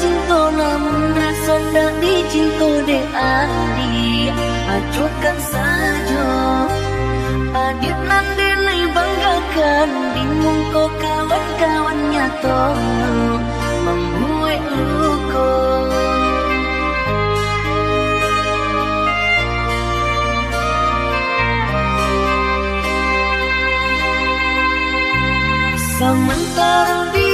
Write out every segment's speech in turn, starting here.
chính tôi nằm ra xuân đã đi, chính tôi để à, à, an đi. À chúc anh xa cho à biết nán cinta namun sonda di cinta de andi acukan saja adit nande lai banggakan di mungko kawan-kawannya tolong membuat luka Sementara đi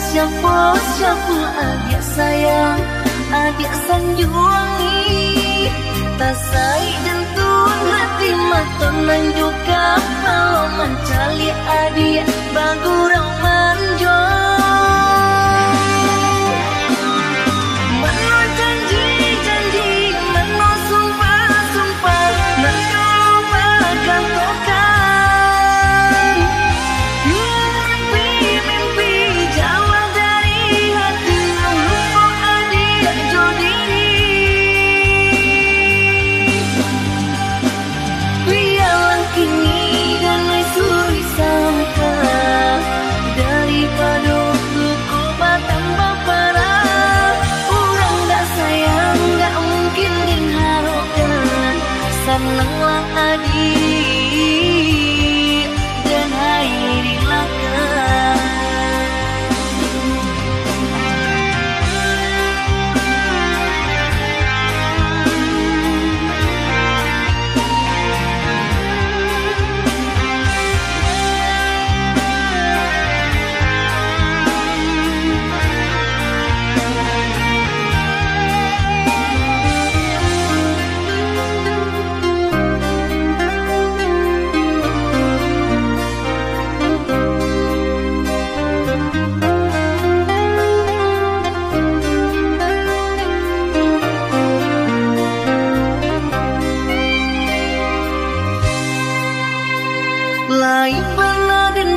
siapa siapa adik sayang adik sanjuangi tasai dentun hati maton nan juga kalau mencari adik bagurang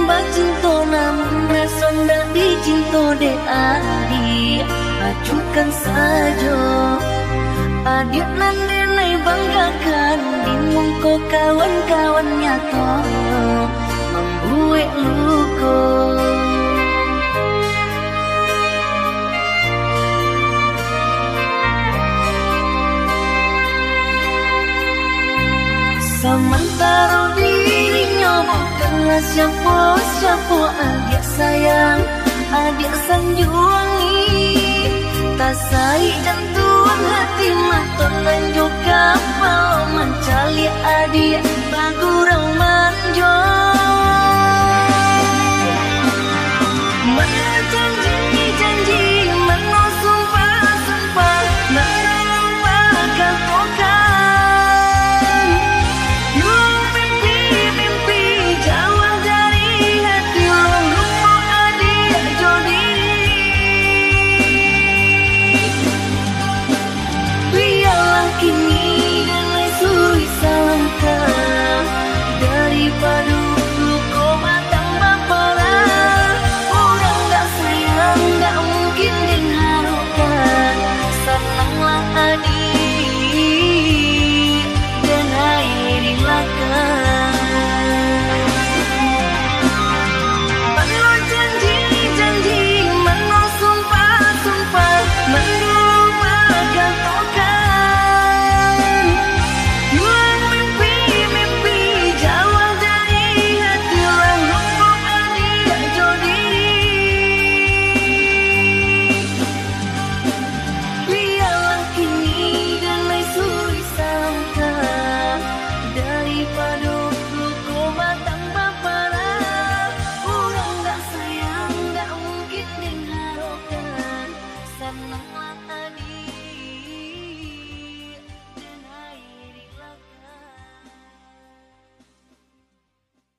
bác cinta nam resona di cinta de adi acukan saja Adik nan denai banggakan Di mungko kawan-kawannya tolong Membuat luka Sementara dirinya siapa siapa adik sayang adik sanjuangi tasai jantung hati maton dan juga mau mencari adik bagurang manjo Menjanji